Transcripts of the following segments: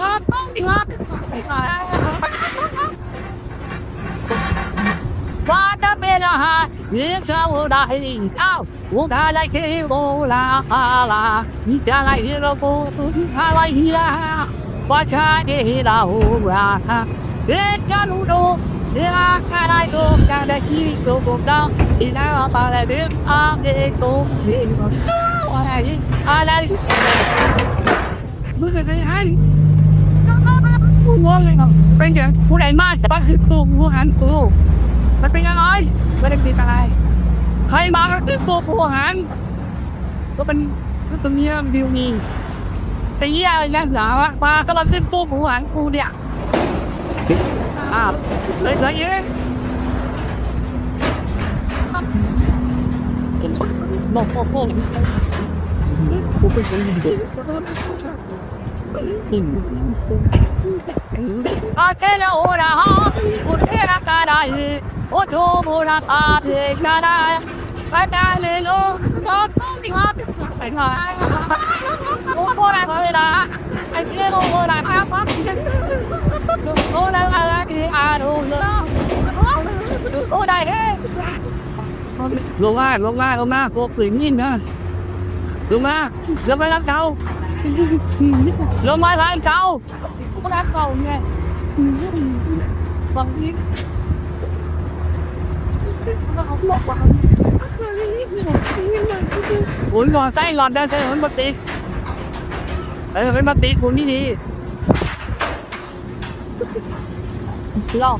ครับต้องดีครับว่าจะเป็นอาหารนี่จะว่าได้เอ้าว่าได้ไรที่โบราณอะไรนี่จะไรที่เราโบอะไรที่ละว่าจ กกันรู้ดูเดี๋ยวอะไรก็จะได้ชีวิตก็คงงเลยเนสู้อะไรอะไรมึงจะได้ให้กูงงเลยเนาะเป็นอย่างผู้ใดมาแต่ว่าคือกูกูหันกูมันเป็นอะไรไม่ได้เป็นอะไรใครมาก็คือกูกูหันก็เป็นก็ตรงนี้มันวิวมีแต่ยี่อะไรนักหนาวะมาก็เราขึ้นกูกูหันกูเนี่ยอ่าเลยสักอย่บอกบอกบอกกูเป็นคนดี Atene ora ha, urhera carai, o tomo la pate carai, patale lo, no tomi ha, o ora ora, ai cielo ora ha pa, ora ora che aro lo, ora he, ลงมาลงมาลงมาโกปืน ยินนะลงมาลงมารับเขาลงมาทางเขาก็รับเขาไงบางทีเขาบอกว่าหุ่นก่อนไส้หลอดได้ใช่หุ่นมาติดเออเป็นมาติดหุ่นนี่ดีลอก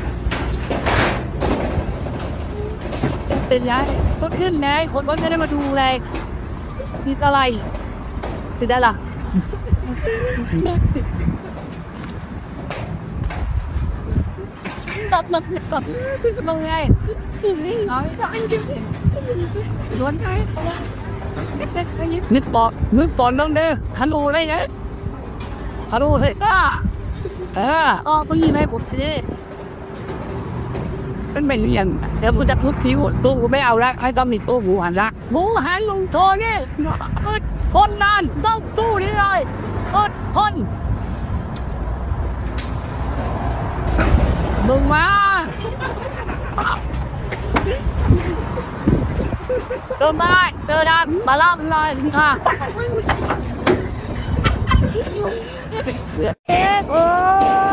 เป็นไงก็ขึ้นไงคนก็จะได้มาดูแลติดอะไรติดอะไรล่ะ tập tập tập mừng ngày nói cho anh chứ luôn cái nít bọt nít bọt đâu đây hắn u đây đấy hắn u thế ta à ờ có gì này ผมสิเป็นเป็นอย่างเดี๋ยวกูจะทุบทิ้วตัวกูไม่เอาละให้ต้องมีตัวหมูหันละหมูหันลุงโทนี่คนนานต้องตู้นี้เลย อดทนมึงมาเดินได้เดินได้มาล่าเลยค่ะเอ๊ะเอ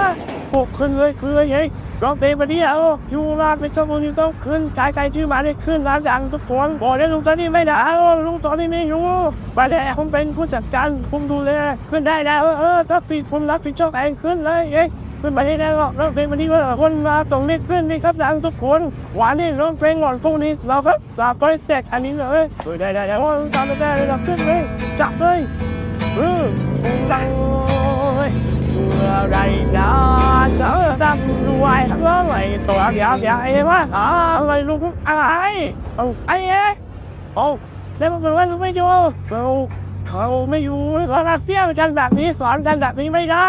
อปลุกขึ้นเลยคือไง ร้องเพลงมาดิเอาอยู่มาเป็นชั่วโมงยู่ต้องขึ้นกายกายชื่อมาได้ขึ้นร้านดังทุกคนบอกได้ลุงตอนนี้ไม่ได้เอาลุงตอนนี้ไม่อยู่ไปแต่ผมเป็นผู้จัดการผมดูแลขึ้นได้แล้วเออถ้าผิดผมรับผิดชอบเองขึ้นเลยเองขึ้นไปได้แล้วร้องเพลงมาดิว่าคนมาตรงนี้ขึ้นนี่ครับดังทุกคนหวานนี่ร้องเพลงก่อนพวกนี้เราก็ลาไปแตกอันนี้เลยเออได้ได้ได้ว่าตามไปได้เลยขึ้นเลยจับเลยเออจังเลยเมื่อไรนะจะำรวยเมื่อไรตัวใหญ่ๆว่าอะไรลูกอะไรเอาไอ้เอ๊ะเอาแล้วมันเป็นว่าลูกไม่อยู่เราเขาไม่อยู่เรารักเสียกันแบบนี้สอนกันแบบนี้ไม่ได้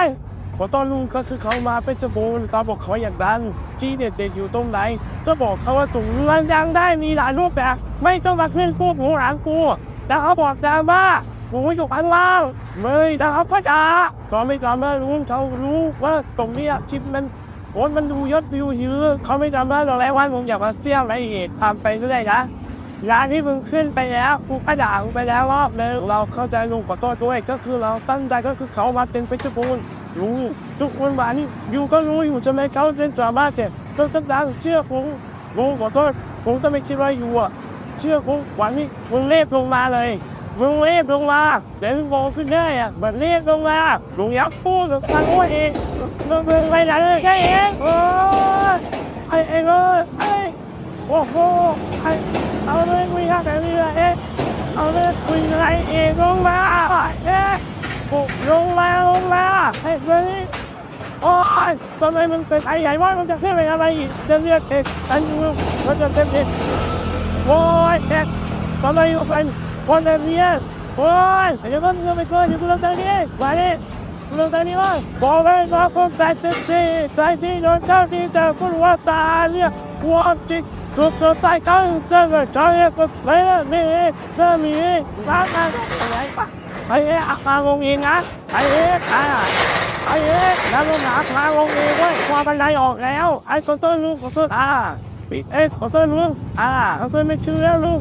ขอต้อนลุงก็คือเขามาเป็นจมูกตอนบอกเขาอย่างนั้นที่เด็ดๆอยู่ตรงไหน ก็บอกเขาว่าตุงรันยังได้มีหลายรูปแบบ ไม่ต้องมาขึ้นพวกหมูหลังกูแต่เขาบอกจาว่าหมูอยู่ข้างล่างเลยนะครับพ่อจ๋าก็ไม่ทำให้รู้เขารู้ว่าตรงนี้ยคลิปมัน คนมันดูยอดวิวเยอเขาไม่ทำให้เราแล้วว่ามึงอยากมาเสี่ยงอะไรอีกทำไปเรื่อยนะร้านที่มึงขึ้นไปแล้วกูก็ด่ามึงไปแล้วรอบนึงเราเข้าใจลุงขอโทษด้วยก็คือเราตั้งใจก็คือเขามาเป็นเพชรบูรณ์รู้ทุกคนมานี่อยู่ก็รู้อยู่จะไม่เขาเป็นสามารถแต่ก็ตั้งใจเชื่อผมลุงขอโทษผมก็ไม่คิดว่าอยู่อะเชื่อผมวันนี้มึงเล็บลงมาเลยลุงเรียกลงมาเดี๋ยวลุงโงขึ้นได้อะมันเรียกลงมาลุงยักษ์พูดกับทางโอ้เอง ลุงเดินไปไหนเลยแค่เองโอ้ยไอเองเอ้ยไอ้โอ้โหไอ้เอาเลยคุยกันแบบนี้เลยเอ๊ะเอาเลยคุยอะไรเองลงมาเอ๊ะปุ๊บลงมาลงมาไอ้เฮ้ยโอ้ยทำไมมันเป็นไอ้ใหญ่วะมันจะเรียกอะไรอีกจะเรียกเอกอันนี้มันจะเป็นเอกโอ้ยเอกทำไมมันเป็นคนแบบนี้โอ้ยเดี๋ยวมันจะไปเกินอยู่กูลงทางนี้มาดิ ลงทางนี้เลยบอกเลยว่าคนแปดสิบสี่ใส่ที่โดนเจ้าที่แต่ก็รู้ว่าตาเนี่ยความจริงถูกตัวใส่กันเจอกันใจก็เลยมีเริ่มมีร้านอะไรอะไรปะไอ้เอ๊ะอางงเองนะไอ้เอ๊ะไอ้เอ๊ะแล้วลงหาทางลงเองเว้ยพอบันไดออกแล้ว ไอ้ขอโทษลุงขอโทษอ่าปิดเอ้ยขอโทษลุงอ่าขอโทษไม่เชื่อลุง